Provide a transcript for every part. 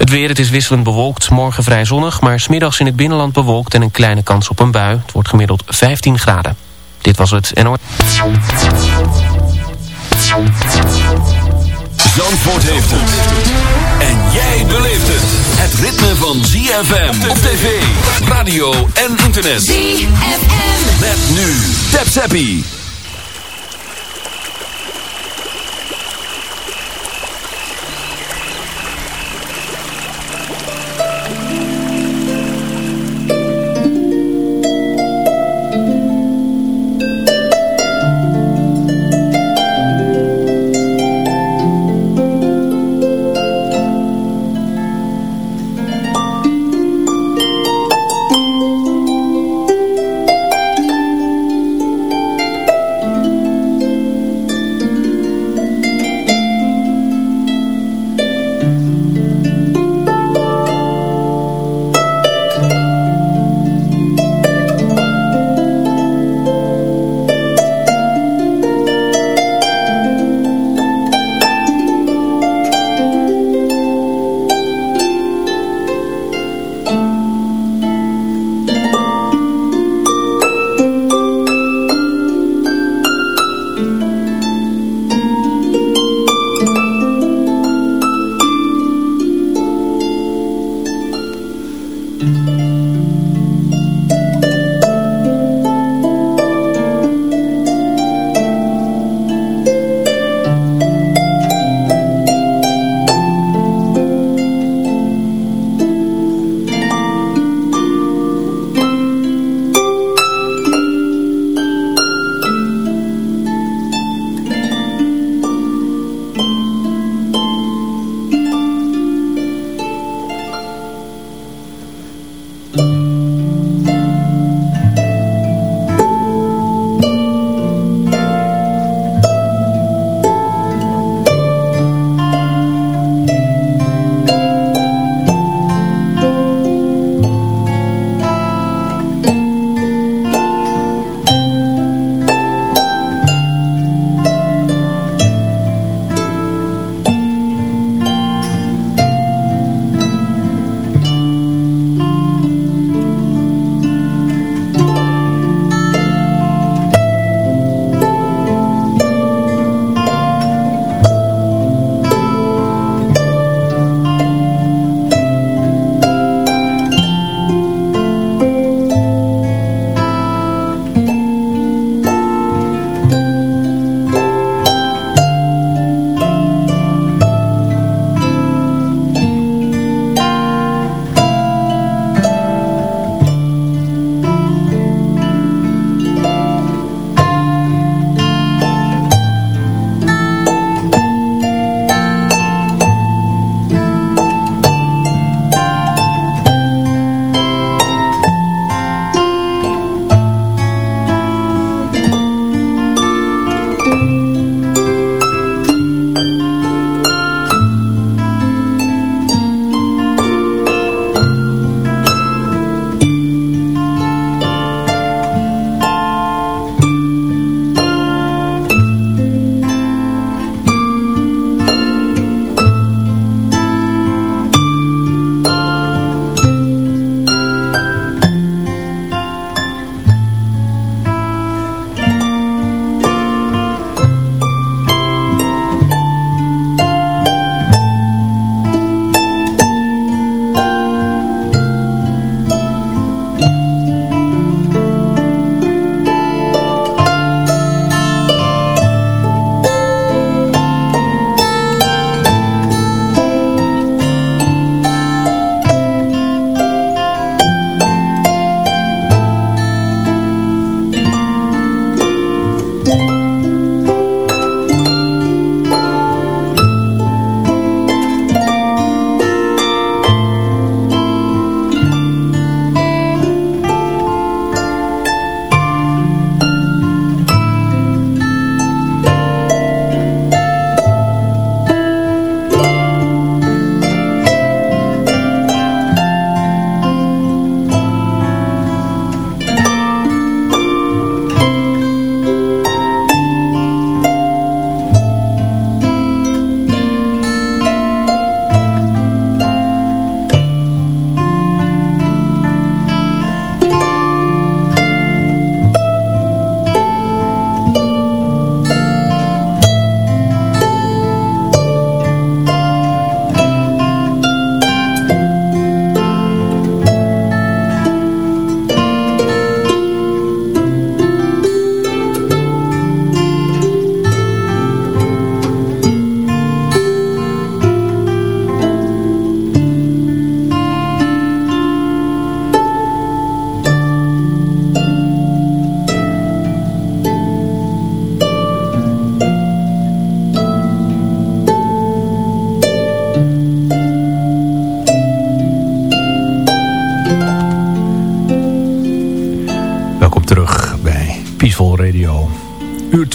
Het weer, het is wisselend bewolkt, morgen vrij zonnig... maar smiddags in het binnenland bewolkt en een kleine kans op een bui. Het wordt gemiddeld 15 graden. Dit was het NOS. Zandvoort heeft het. En jij beleeft het. Het ritme van ZFM op tv, radio en internet. ZFM. Met nu. Tap Zappie.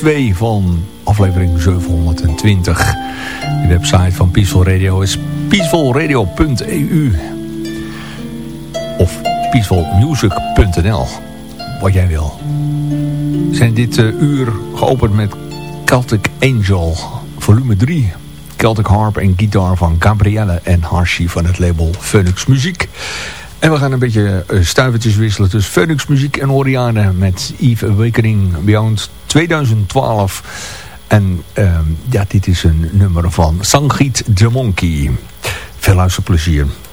2 van aflevering 720. De website van Peaceful Radio is peacefulradio.eu of peacefulmusic.nl, wat jij wil. We zijn dit uh, uur geopend met Celtic Angel, volume 3. Celtic Harp en Guitar van Gabrielle en Harshi van het label Phoenix Muziek. En we gaan een beetje uh, stuivertjes wisselen tussen Phoenix Muziek en Oriane met Eve Awakening Beyond 2012. En uh, ja, dit is een nummer van Sangeet the Monkey. Veel luisterplezier. applaus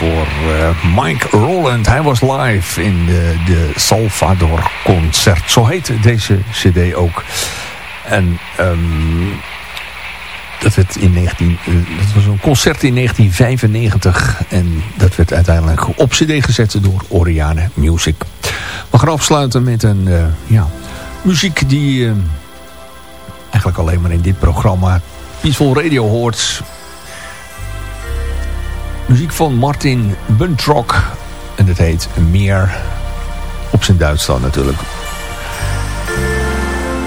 voor uh, Mike Roland. Hij was live in de, de Salvador Concert. Zo heet deze cd ook. En um, dat, werd in 19, uh, dat was een concert in 1995. En dat werd uiteindelijk op cd gezet door Oriane Music. We gaan afsluiten met een uh, ja, muziek die uh, eigenlijk alleen maar in dit programma Peaceful Radio hoort. Muziek van Martin Buntrock. En het heet Meer. Op zijn Duits dan natuurlijk.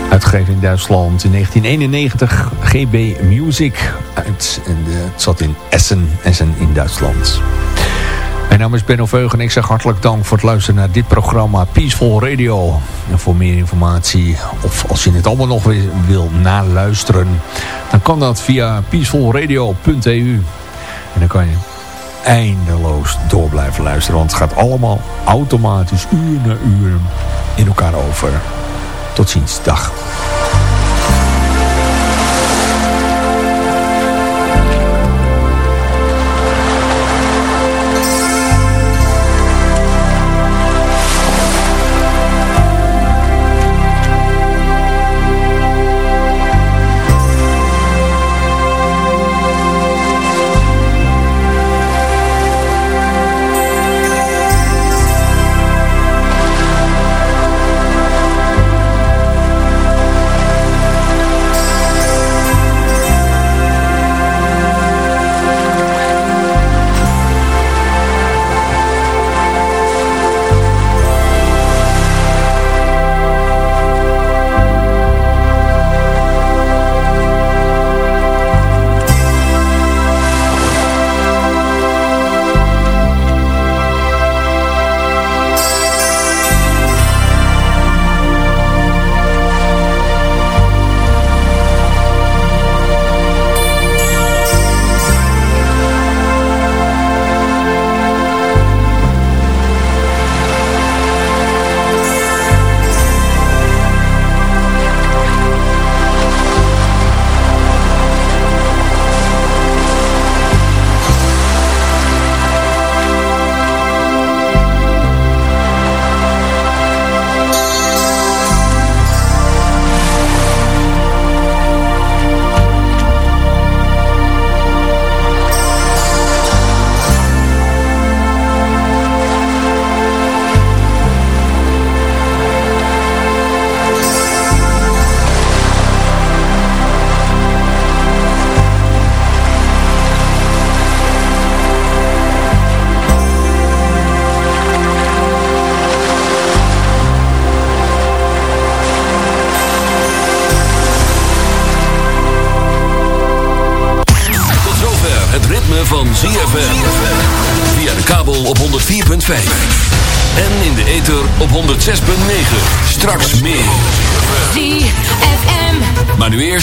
Uitgegeven in Duitsland in 1991. GB Music. Uit, en het zat in Essen. Essen in Duitsland. Mijn naam is Benno Veugen en ik zeg hartelijk dank voor het luisteren naar dit programma Peaceful Radio. En voor meer informatie, of als je het allemaal nog weer wil naluisteren, dan kan dat via peacefulradio.eu. En dan kan je eindeloos door blijven luisteren, want het gaat allemaal automatisch uur na uur in elkaar over. Tot ziens, dag.